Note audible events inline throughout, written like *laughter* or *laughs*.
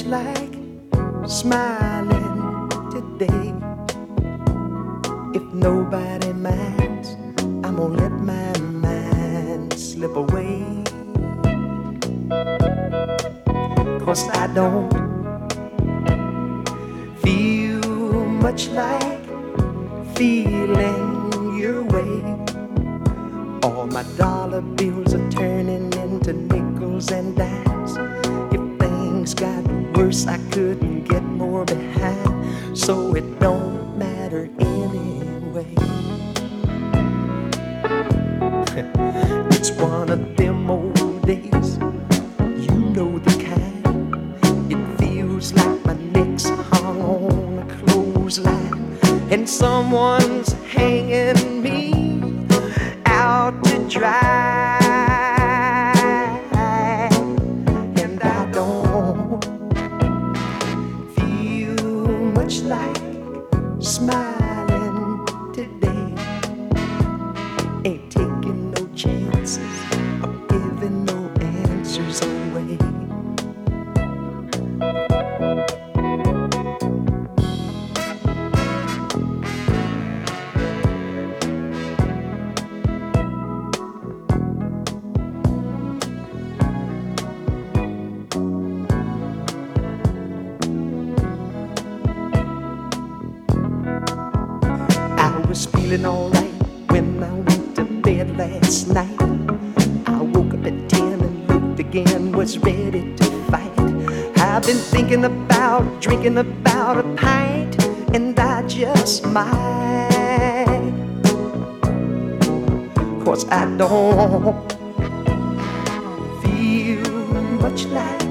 like smiling today. If nobody minds, I'm gonna let my mind slip away. Cause I don't feel much like feeling your way. All my dollar bills are turning into nickels and dimes. Worse, I couldn't get more behind. So it don't matter anyway. *laughs* it's one of them old days. You know the kind. It feels like my neck's hung on a clothesline. And someone's hanging me out to dry. Smiling today. Ain't taking no chances or giving no answers away. Was feeling alright when I went to bed last night. I woke up at 10 and looked again, was ready to fight. I've been thinking about drinking about a pint, and I just might. Cause I don't feel much like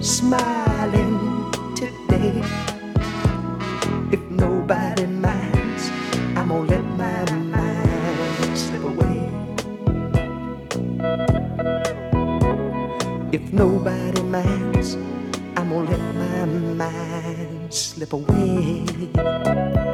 smiling If nobody minds, I'm gonna let my mind slip away.